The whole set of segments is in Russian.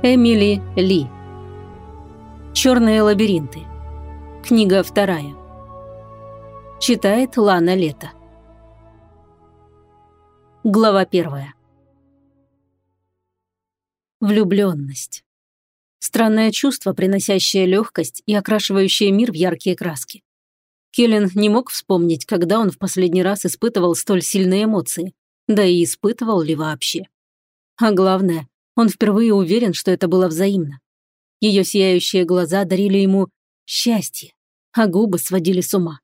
Эмили Ли. Черные лабиринты. Книга вторая. Читает Лана Лето. Глава первая. Влюбленность. Странное чувство, приносящее легкость и окрашивающее мир в яркие краски. Келлен не мог вспомнить, когда он в последний раз испытывал столь сильные эмоции, да и испытывал ли вообще. А главное, он впервые уверен, что это было взаимно. Ее сияющие глаза дарили ему счастье, а губы сводили с ума.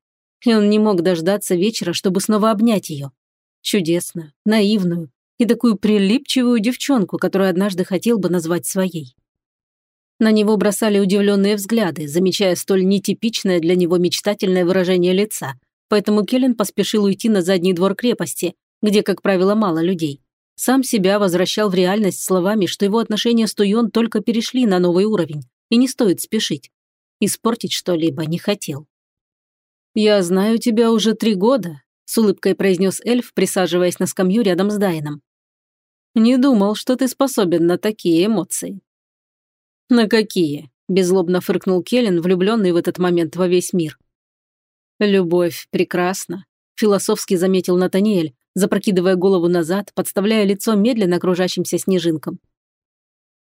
И он не мог дождаться вечера, чтобы снова обнять ее. Чудесную, наивную и такую прилипчивую девчонку, которую однажды хотел бы назвать своей. На него бросали удивленные взгляды, замечая столь нетипичное для него мечтательное выражение лица, поэтому Келлен поспешил уйти на задний двор крепости, где, как правило, мало людей. Сам себя возвращал в реальность словами, что его отношения с Туйон только перешли на новый уровень, и не стоит спешить. Испортить что-либо не хотел. «Я знаю тебя уже три года», – с улыбкой произнес эльф, присаживаясь на скамью рядом с Дайном. «Не думал, что ты способен на такие эмоции». «На какие?» – беззлобно фыркнул Келлен, влюбленный в этот момент во весь мир. «Любовь прекрасна», – философски заметил Натаниэль, запрокидывая голову назад, подставляя лицо медленно окружающимся снежинкам.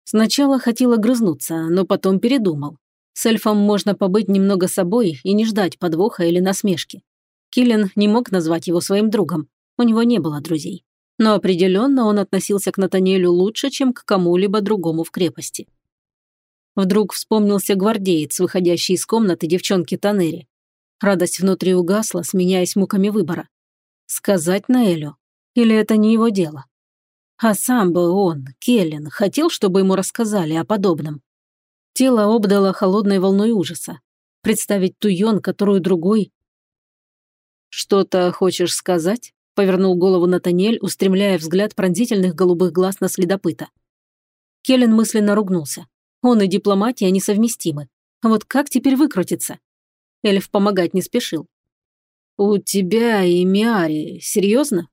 Сначала хотела грызнуться, но потом передумал. С эльфом можно побыть немного собой и не ждать подвоха или насмешки. Киллен не мог назвать его своим другом, у него не было друзей. Но определенно он относился к Натаниэлю лучше, чем к кому-либо другому в крепости. Вдруг вспомнился гвардеец, выходящий из комнаты девчонки Танери. Радость внутри угасла, сменяясь муками выбора. Сказать Наэлю? Или это не его дело? А сам бы он, Келлен, хотел, чтобы ему рассказали о подобном. Тело обдало холодной волной ужаса. Представить Туйон, которую другой... «Что-то хочешь сказать?» – повернул голову Натаниэль, устремляя взгляд пронзительных голубых глаз на следопыта. Келлен мысленно ругнулся. Он и дипломатия несовместимы. Вот как теперь выкрутиться? Эльф помогать не спешил. «У тебя и Миари, серьезно?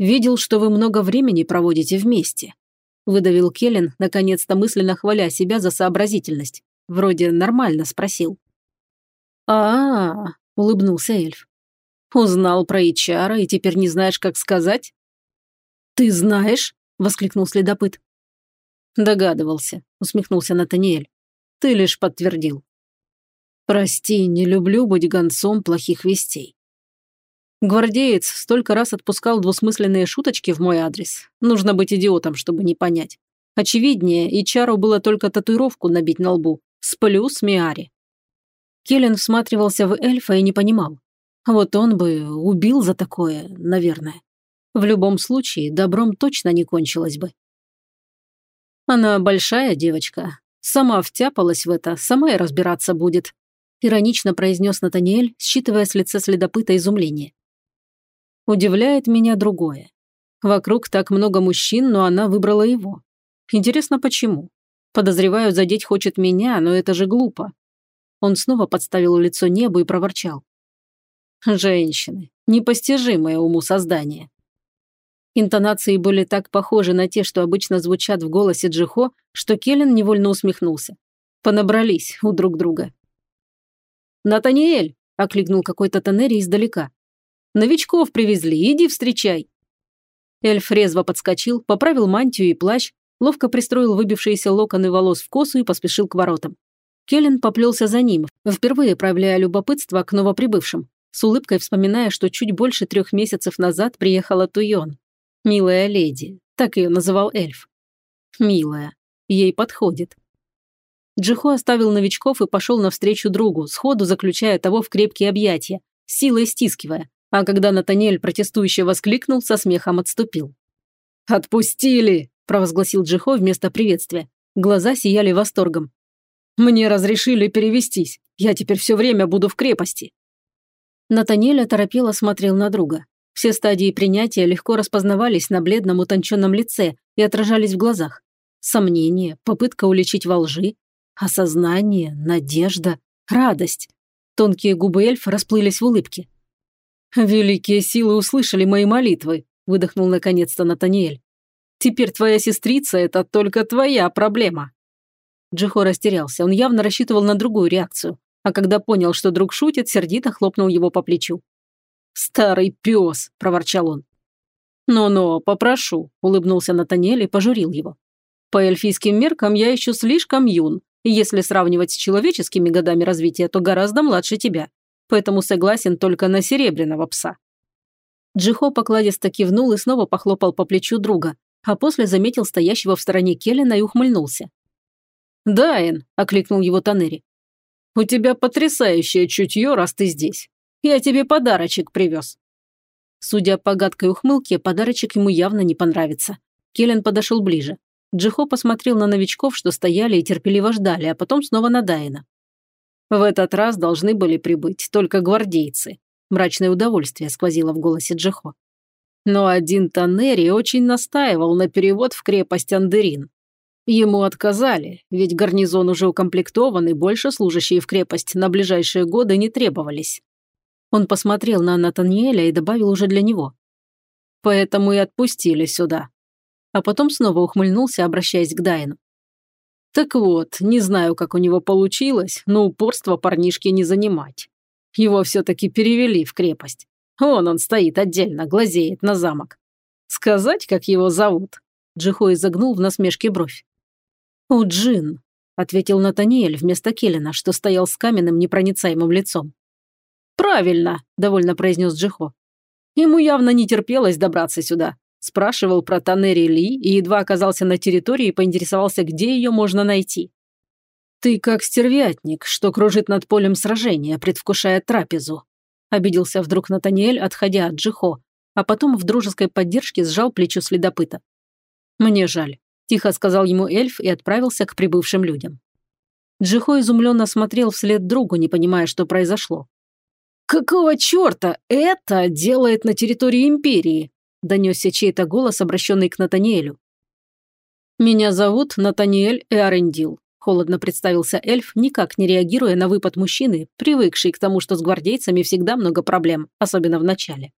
Видел, что вы много времени проводите вместе», выдавил Келлен, наконец-то мысленно хваля себя за сообразительность. Вроде нормально спросил. а, -а, -а улыбнулся эльф. «Узнал про Ичара и теперь не знаешь, как сказать?» «Ты знаешь?» – воскликнул следопыт. «Догадывался», – усмехнулся Натаниэль. «Ты лишь подтвердил». «Прости, не люблю быть гонцом плохих вестей. Гвардеец столько раз отпускал двусмысленные шуточки в мой адрес. Нужно быть идиотом, чтобы не понять. Очевиднее, и Чару было только татуировку набить на лбу. Сплю с Миари. Келлен всматривался в эльфа и не понимал. Вот он бы убил за такое, наверное. В любом случае, добром точно не кончилось бы. Она большая девочка. Сама втяпалась в это, сама и разбираться будет. Иронично произнес Натаниэль, считывая с лица следопыта изумление. Удивляет меня другое. Вокруг так много мужчин, но она выбрала его. Интересно, почему? Подозреваю, задеть хочет меня, но это же глупо. Он снова подставил лицо небу и проворчал. Женщины. Непостижимое уму создание. Интонации были так похожи на те, что обычно звучат в голосе Джихо, что Келлен невольно усмехнулся. Понабрались у друг друга. «Натаниэль!» – окликнул какой-то Танери издалека. Новичков привезли, иди встречай». Эльф резво подскочил, поправил мантию и плащ, ловко пристроил выбившиеся локоны волос в косу и поспешил к воротам. Келлен поплелся за ним, впервые проявляя любопытство к новоприбывшим, с улыбкой вспоминая, что чуть больше трех месяцев назад приехала Туйон. «Милая леди», так ее называл эльф. «Милая, ей подходит». Джихо оставил новичков и пошел навстречу другу, сходу заключая того в крепкие объятия, силой стискивая, а когда Натаниэль протестующе воскликнул, со смехом отступил. «Отпустили!» – провозгласил Джихо вместо приветствия. Глаза сияли восторгом. «Мне разрешили перевестись. Я теперь все время буду в крепости». Натаниэль оторопело смотрел на друга. Все стадии принятия легко распознавались на бледном утонченном лице и отражались в глазах. Сомнение, попытка уличить во лжи, осознание, надежда, радость. Тонкие губы эльфа расплылись в улыбке. «Великие силы услышали мои молитвы», – выдохнул наконец-то Натаниэль. «Теперь твоя сестрица – это только твоя проблема». Джихо растерялся, он явно рассчитывал на другую реакцию, а когда понял, что друг шутит, сердито хлопнул его по плечу. «Старый пес!» – проворчал он. «Но-но, попрошу», – улыбнулся Натаниэль и пожурил его. «По эльфийским меркам я еще слишком юн, и если сравнивать с человеческими годами развития, то гораздо младше тебя. Поэтому согласен только на серебряного пса». Джихо покладисто кивнул и снова похлопал по плечу друга, а после заметил стоящего в стороне Келлина и ухмыльнулся. «Дайн», – окликнул его Танери. «У тебя потрясающее чутье, раз ты здесь. Я тебе подарочек привез». Судя по гадкой ухмылке, подарочек ему явно не понравится. Келлен подошел ближе. Джихо посмотрел на новичков, что стояли и терпеливо ждали, а потом снова на Дайна. В этот раз должны были прибыть только гвардейцы. Мрачное удовольствие сквозило в голосе Джихо. Но один Танери очень настаивал на перевод в крепость Андерин. Ему отказали, ведь гарнизон уже укомплектован и больше служащие в крепость на ближайшие годы не требовались. Он посмотрел на Натаниэля и добавил уже для него. Поэтому и отпустили сюда. А потом снова ухмыльнулся, обращаясь к Дайну. Так вот, не знаю, как у него получилось, но упорство парнишки не занимать. Его все-таки перевели в крепость. Вон он стоит отдельно, глазеет на замок. Сказать, как его зовут?» Джихо изогнул в насмешке бровь. «Уджин», — ответил Натаниэль вместо Келлина, что стоял с каменным непроницаемым лицом. «Правильно», — довольно произнес Джихо. Ему явно не терпелось добраться сюда. Спрашивал про Танери Ли и едва оказался на территории, поинтересовался, где ее можно найти. «Ты как стервятник, что кружит над полем сражения, предвкушая трапезу», обиделся вдруг Натаниэль, отходя от Джихо, а потом в дружеской поддержке сжал плечо следопыта. «Мне жаль», – тихо сказал ему эльф и отправился к прибывшим людям. Джихо изумленно смотрел вслед другу, не понимая, что произошло. «Какого черта это делает на территории Империи?» – донесся чей-то голос, обращенный к Натаниэлю. «Меня зовут Натаниэль Эарендил», Холодно представился эльф, никак не реагируя на выпад мужчины, привыкший к тому, что с гвардейцами всегда много проблем, особенно в начале.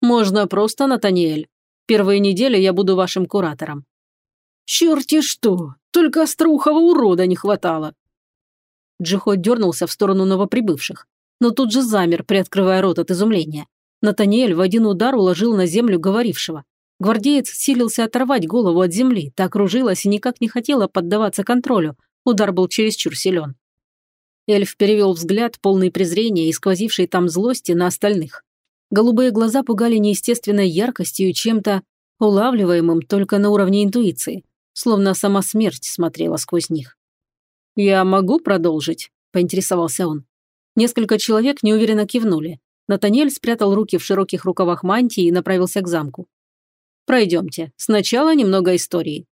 «Можно просто, Натаниэль. Первые недели я буду вашим куратором». «Черти что! Только острухого урода не хватало!» Джихо дернулся в сторону новоприбывших, но тут же замер, приоткрывая рот от изумления. Натаниэль в один удар уложил на землю говорившего. Гвардеец силился оторвать голову от земли, так кружилась и никак не хотела поддаваться контролю. Удар был чересчур силен. Эльф перевел взгляд, полный презрения и сквозившей там злости на остальных. Голубые глаза пугали неестественной яркостью и чем-то улавливаемым только на уровне интуиции, словно сама смерть смотрела сквозь них. «Я могу продолжить?» – поинтересовался он. Несколько человек неуверенно кивнули. Натаниэль спрятал руки в широких рукавах мантии и направился к замку. Пройдемте. Сначала немного истории».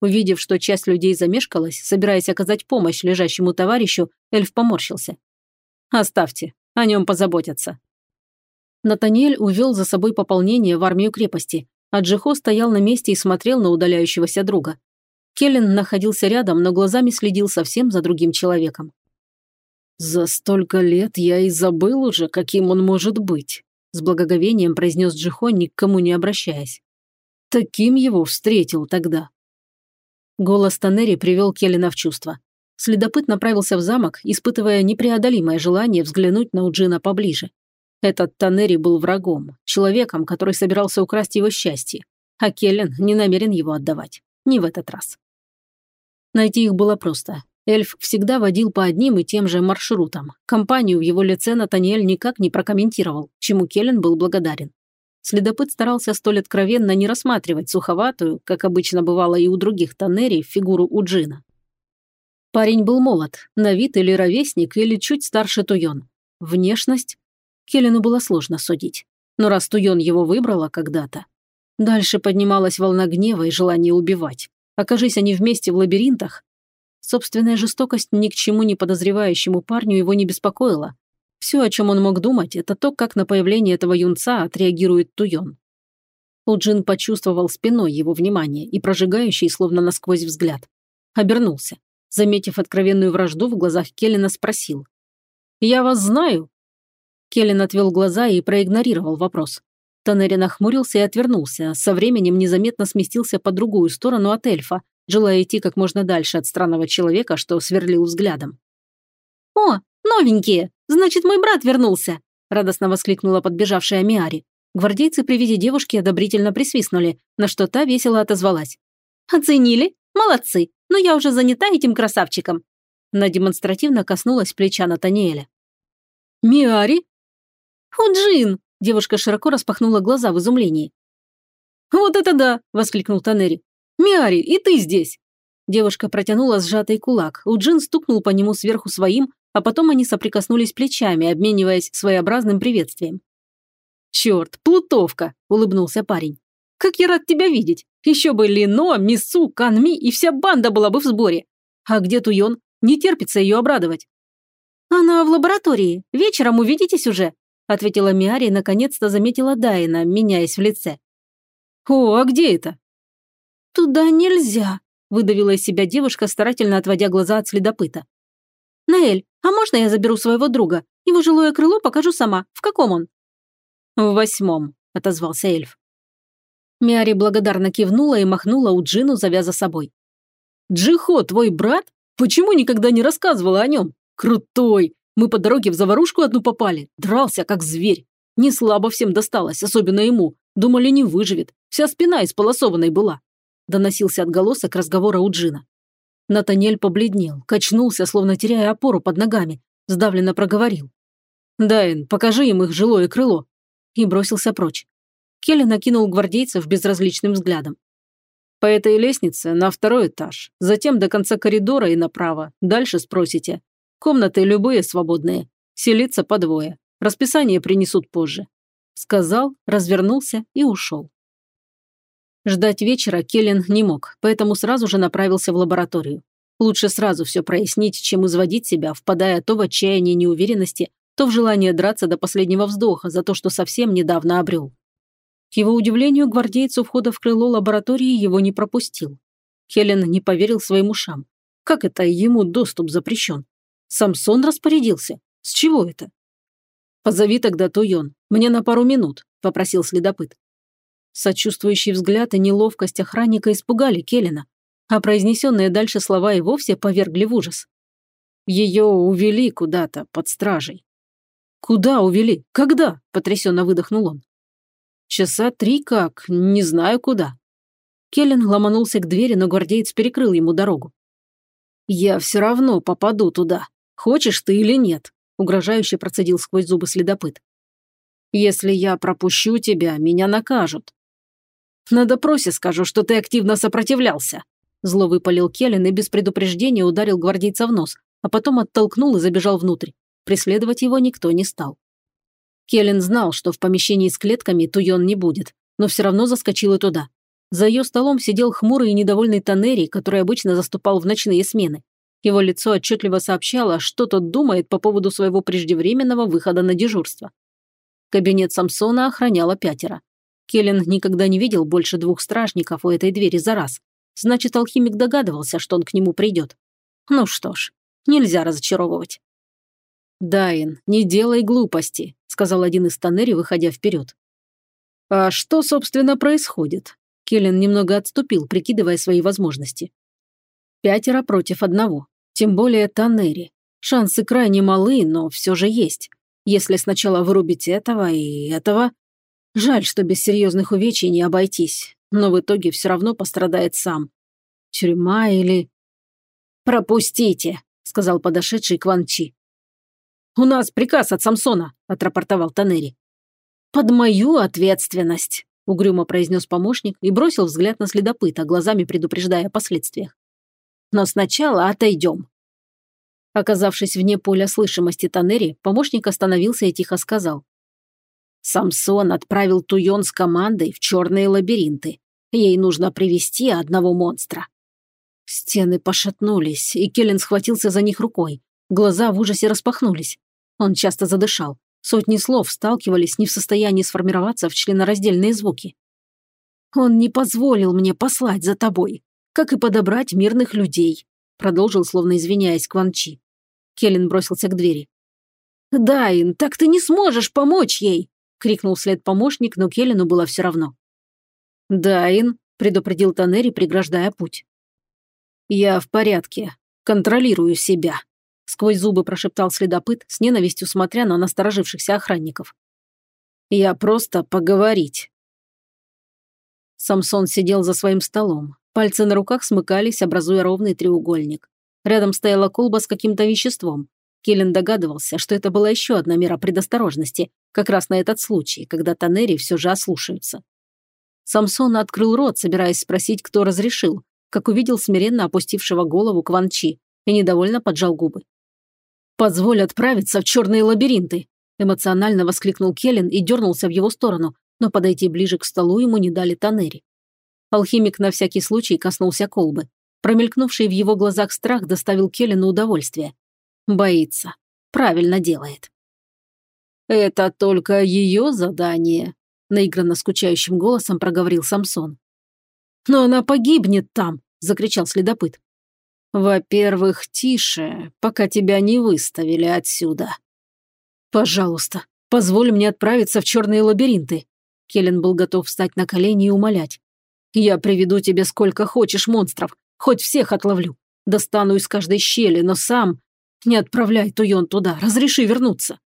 Увидев, что часть людей замешкалась, собираясь оказать помощь лежащему товарищу, эльф поморщился. «Оставьте, о нем позаботятся». Натаниэль увел за собой пополнение в армию крепости, а Джихо стоял на месте и смотрел на удаляющегося друга. Келлен находился рядом, но глазами следил совсем за другим человеком. «За столько лет я и забыл уже, каким он может быть», с благоговением произнес Джихо, ни к кому не обращаясь. Таким его встретил тогда. Голос Танери привел Келлина в чувство. Следопыт направился в замок, испытывая непреодолимое желание взглянуть на Уджина поближе. Этот Танери был врагом, человеком, который собирался украсть его счастье, а Келлен не намерен его отдавать. Не в этот раз. Найти их было просто. Эльф всегда водил по одним и тем же маршрутам. Компанию в его лице Натаниэль никак не прокомментировал, чему Келлен был благодарен. Следопыт старался столь откровенно не рассматривать суховатую, как обычно бывало и у других тоннерий, фигуру Уджина. Парень был молод, на вид или ровесник, или чуть старше Туйон. Внешность? Келлену было сложно судить. Но раз Туйон его выбрала когда-то... Дальше поднималась волна гнева и желания убивать. Окажись они вместе в лабиринтах. Собственная жестокость ни к чему не подозревающему парню его не беспокоила. Все, о чем он мог думать, это то, как на появление этого юнца отреагирует Туйон. Уджин почувствовал спиной его внимание и прожигающий, словно насквозь взгляд. Обернулся. Заметив откровенную вражду в глазах Келлина, спросил. «Я вас знаю?» Келлин отвел глаза и проигнорировал вопрос. Танери нахмурился и отвернулся, а со временем незаметно сместился по другую сторону от эльфа, желая идти как можно дальше от странного человека, что сверлил взглядом. «О, новенькие! Значит, мой брат вернулся!» радостно воскликнула подбежавшая Миари. Гвардейцы при виде девушки одобрительно присвистнули, на что та весело отозвалась. «Оценили? Молодцы! Но я уже занята этим красавчиком!» Она демонстративно коснулась плеча Натаниэля. «Миари?» «Уджин!» – девушка широко распахнула глаза в изумлении. «Вот это да!» – воскликнул Танери. «Миари, и ты здесь!» Девушка протянула сжатый кулак. Уджин стукнул по нему сверху своим, а потом они соприкоснулись плечами, обмениваясь своеобразным приветствием. «Черт, плутовка!» – улыбнулся парень. «Как я рад тебя видеть! Еще бы Лино, Мису, Канми и вся банда была бы в сборе! А где Туйон? Не терпится ее обрадовать!» «Она в лаборатории. Вечером увидитесь уже», – ответила Миари и наконец-то заметила Дайна, меняясь в лице. «О, а где это?» «Туда нельзя», – выдавила из себя девушка, старательно отводя глаза от следопыта. «Наэль, а можно я заберу своего друга? Его жилое крыло покажу сама. В каком он?» «В восьмом», – отозвался эльф. Миари благодарно кивнула и махнула у Джину, завяза собой. «Джихо, твой брат? Почему никогда не рассказывала о нем? Крутой! Мы по дороге в заварушку одну попали. Дрался, как зверь. Не слабо всем досталось, особенно ему. Думали, не выживет. Вся спина исполосованной была. Доносился отголосок разговора у Джина. Натанель побледнел, качнулся, словно теряя опору под ногами. Сдавленно проговорил. «Дайн, покажи им их жилое крыло». И бросился прочь. Келли накинул гвардейцев безразличным взглядом. «По этой лестнице на второй этаж, затем до конца коридора и направо. Дальше спросите. Комнаты любые свободные. Селиться по двое. Расписание принесут позже. Сказал, развернулся и ушел. Ждать вечера Келлен не мог, поэтому сразу же направился в лабораторию. Лучше сразу все прояснить, чем изводить себя, впадая то в отчаяние неуверенности, то в желание драться до последнего вздоха за то, что совсем недавно обрел. К его удивлению, гвардейц у входа в крыло лаборатории его не пропустил. Келлен не поверил своим ушам. Как это ему доступ запрещен? Самсон распорядился. С чего это? «Позови тогда Туйон. Мне на пару минут», – попросил следопыт. Сочувствующий взгляд и неловкость охранника испугали Келлина, а произнесенные дальше слова и вовсе повергли в ужас. Ее увели куда-то под стражей. «Куда увели? Когда?» – потрясенно выдохнул он. «Часа три как, не знаю куда». Келлен ломанулся к двери, но гвардеец перекрыл ему дорогу. «Я все равно попаду туда», Хочешь ты или нет?» – угрожающе процедил сквозь зубы следопыт. «Если я пропущу тебя, меня накажут». «На допросе скажу, что ты активно сопротивлялся», – зло выпалил Келлен и без предупреждения ударил гвардейца в нос, а потом оттолкнул и забежал внутрь. Преследовать его никто не стал. Келлен знал, что в помещении с клетками Туйон не будет, но все равно заскочил и туда. За ее столом сидел хмурый и недовольный Танери, который обычно заступал в ночные смены. Его лицо отчетливо сообщало, что тот думает по поводу своего преждевременного выхода на дежурство. Кабинет Самсона охраняло пятеро. Келлен никогда не видел больше двух стражников у этой двери за раз. Значит, алхимик догадывался, что он к нему придет. Ну что ж, нельзя разочаровывать. «Дайн, не делай глупости», – сказал один из тоннерей, выходя вперед. «А что, собственно, происходит?» Келлен немного отступил, прикидывая свои возможности. Пятеро против одного. Тем более Таннери. Шансы крайне малы, но все же есть. Если сначала вырубить этого и этого... Жаль, что без серьезных увечий не обойтись, но в итоге все равно пострадает сам. Тюрьма или... «Пропустите», — сказал подошедший Кван Чи. «У нас приказ от Самсона», — отрапортовал Танери. «Под мою ответственность», — угрюмо произнес помощник и бросил взгляд на следопыта, глазами предупреждая о последствиях. Но сначала отойдем». Оказавшись вне поля слышимости Танери, помощник остановился и тихо сказал. «Самсон отправил Туйон с командой в черные лабиринты. Ей нужно привести одного монстра». Стены пошатнулись, и Келлен схватился за них рукой. Глаза в ужасе распахнулись. Он часто задышал. Сотни слов сталкивались не в состоянии сформироваться в членораздельные звуки. «Он не позволил мне послать за тобой как и подобрать мирных людей», продолжил, словно извиняясь, Кванчи. Келлен бросился к двери. «Дайн, так ты не сможешь помочь ей!» Крикнул вслед помощник, но Келлену было все равно. «Дайн», предупредил Танери, преграждая путь. «Я в порядке. Контролирую себя», – сквозь зубы прошептал следопыт, с ненавистью смотря на насторожившихся охранников. «Я просто поговорить». Самсон сидел за своим столом. Пальцы на руках смыкались, образуя ровный треугольник. Рядом стояла колба с каким-то веществом. Келлен догадывался, что это была еще одна мера предосторожности, как раз на этот случай, когда Танери все же ослушаются. Самсон открыл рот, собираясь спросить, кто разрешил, как увидел смиренно опустившего голову Кванчи и недовольно поджал губы. «Позволь отправиться в черные лабиринты!» эмоционально воскликнул Келлен и дернулся в его сторону, но подойти ближе к столу ему не дали Танери. Алхимик на всякий случай коснулся колбы. Промелькнувший в его глазах страх доставил Келлену удовольствие. Боится. Правильно делает. «Это только ее задание», – наигранно скучающим голосом проговорил Самсон. «Но она погибнет там!» – закричал следопыт. «Во-первых, тише, пока тебя не выставили отсюда». «Пожалуйста, позволь мне отправиться в черные лабиринты». Келлен был готов встать на колени и умолять. «Я приведу тебе сколько хочешь монстров, хоть всех отловлю. Достану из каждой щели, но сам... Не отправляй Туйон туда, разреши вернуться».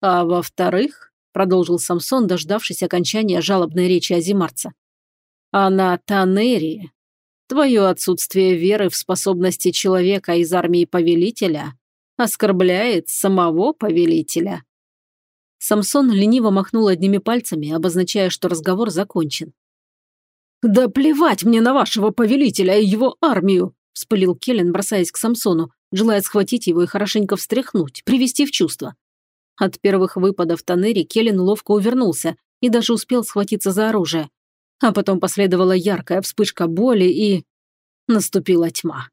«А во-вторых», – продолжил Самсон, дождавшись окончания жалобной речи Азимарца, «она Танери. Твое отсутствие веры в способности человека из армии повелителя оскорбляет самого повелителя». Самсон лениво махнул одними пальцами, обозначая, что разговор закончен. «Да плевать мне на вашего повелителя и его армию!» – вспылил Келлен, бросаясь к Самсону, желая схватить его и хорошенько встряхнуть, привести в чувство. От первых выпадов Танери Келлен ловко увернулся и даже успел схватиться за оружие. А потом последовала яркая вспышка боли и... Наступила тьма.